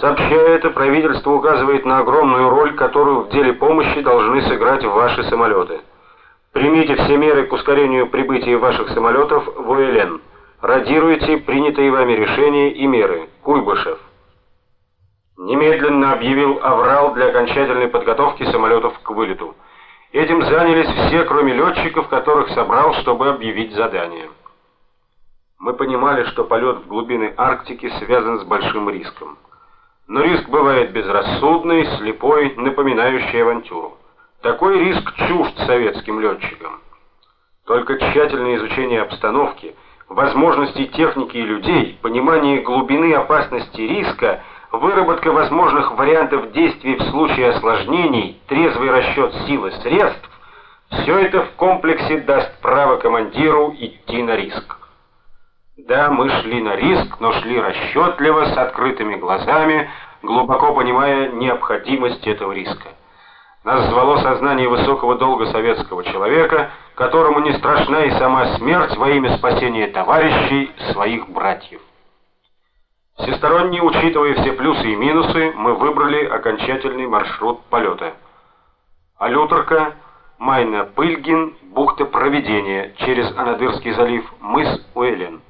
Сообщая это, правительство указывает на огромную роль, которую в деле помощи должны сыграть ваши самолеты. Примите все меры к ускорению прибытия ваших самолетов в УЛН. Радируйте принятые вами решения и меры. Куйбышев. Немедленно объявил аврал для окончательной подготовки самолетов к вылету. Этим занялись все, кроме летчиков, которых собрал, чтобы объявить задание. Мы понимали, что полет в глубины Арктики связан с большим риском. Но риск бывает безрассудный, слепой, напоминающий авантюру. Такой риск чужд советским летчикам. Только тщательное изучение обстановки, возможностей техники и людей, понимание глубины опасности риска, выработка возможных вариантов действий в случае осложнений, трезвый расчет сил и средств все это в комплексе даст право командиру идти на риск. Да, мы шли на риск, но шли расчетливо, с открытыми глазами, глубоко понимая необходимость этого риска. Нас звало сознание высокого долга советского человека, которому не страшна и сама смерть во имя спасения товарищей, своих братьев. Всесторонне учитывая все плюсы и минусы, мы выбрали окончательный маршрут полета. Алюторка, Майна-Пыльгин, бухта Провидения, через Анадырский залив, мыс Уэлен.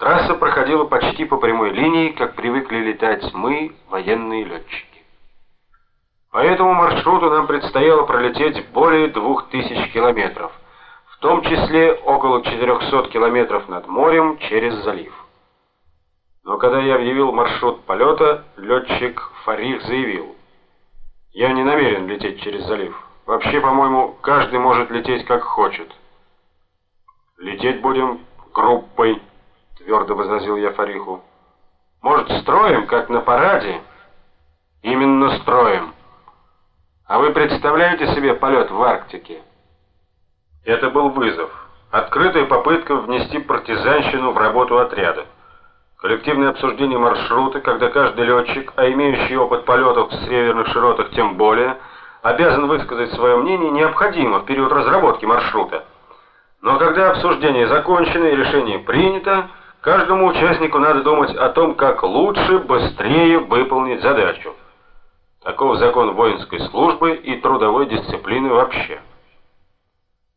Трасса проходила почти по прямой линии, как привыкли летать мы, военные летчики. По этому маршруту нам предстояло пролететь более 2000 километров, в том числе около 400 километров над морем через залив. Но когда я объявил маршрут полета, летчик Фарих заявил: "Я не намерен лететь через залив. Вообще, по-моему, каждый может лететь как хочет. Лететь будем группой", твердо возразил я Фариху. "Может, строим, как на параде?" "Именно строим. А вы представляете себе полет в Арктике?" Это был вызов, открытая попытка внести партизанщину в работу отряда. Коллективное обсуждение маршрута, когда каждый летчик, а имеющий опыт полетов в северных широтах тем более, обязан высказать свое мнение, необходимо в период разработки маршрута. Но когда обсуждение закончено и решение принято, каждому участнику надо думать о том, как лучше, быстрее выполнить задачу. Таков закон воинской службы и трудовой дисциплины вообще.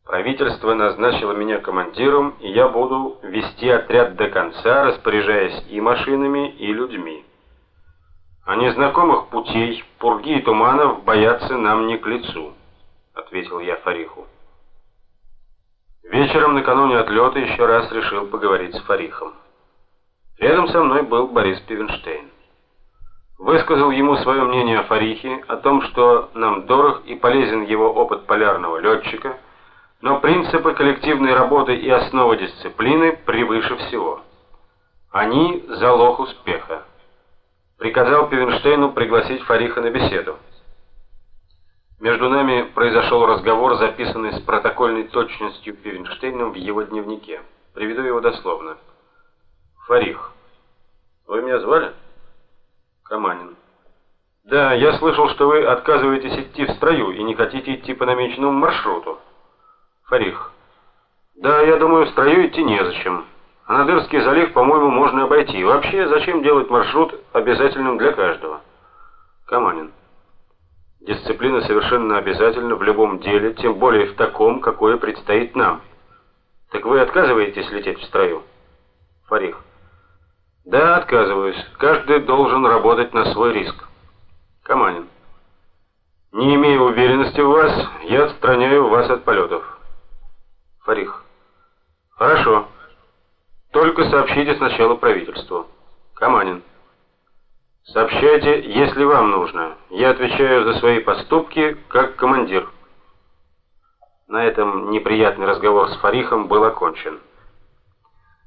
Правительство назначило меня командиром, и я буду вести отряд до конца, распоряжаясь и машинами, и людьми. А незнакомых путей, пурги и туманов бояться нам не к лицу, ответил я Фариху. Вечером накануне отлета еще раз решил поговорить с Фарихом. Рядом со мной был Борис Пивенштейн. Высказал ему свое мнение о Фарихе, о том, что нам дорог и полезен его опыт полярного летчика, но принципы коллективной работы и основа дисциплины превыше всего. Они залог успеха. Приказал Пивенштейну пригласить Фариха на беседу. Между нами произошел разговор, записанный с протокольной точностью Пивенштейном в его дневнике. Приведу его дословно. Фарих. Вы меня звали? Каманин. Да, я слышал, что вы отказываетесь идти в строю и не хотите идти по намеченному маршруту. Фарих. Да, я думаю, в строю идти незачем. Анадырский залив, по-моему, можно обойти. Вообще, зачем делать маршрут обязательным для каждого? Каманин. Дисциплина совершенно обязательна в любом деле, тем более в таком, какое предстоит нам. Так вы отказываетесь лететь в строю? Фарих. Да, отказываюсь. Каждый должен работать на свой риск. Каманин. Не имея уверенности в вас, я отстраняю вас от полетов. Фарих. Хорошо. Только сообщите сначала правительству. Каманин. Сообщайте, если вам нужно. Я отвечаю за свои поступки как командир. На этом неприятный разговор с Фарихом был окончен.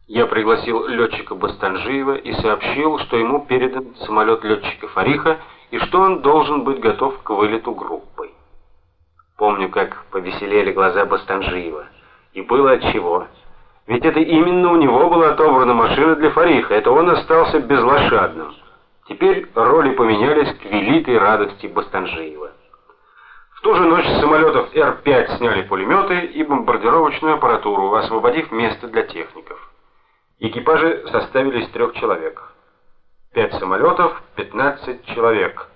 Я пригласил летчика Бастанжиева и сообщил, что ему передан самолет летчика Фариха и что он должен быть готов к вылету группой. Помню, как повеселели глаза Бастанжиева. И было от чего. Ведь это именно у него была отобрана машина для Фариха, это он остался безлошадным. Теперь роли поменялись к великой радости Бастанжиева. В ту же ночь с самолетов Р-5 сняли пулеметы и бомбардировочную аппаратуру, освободив место для техников. Экипажи составили из трех человек. Пять самолетов, 15 человек.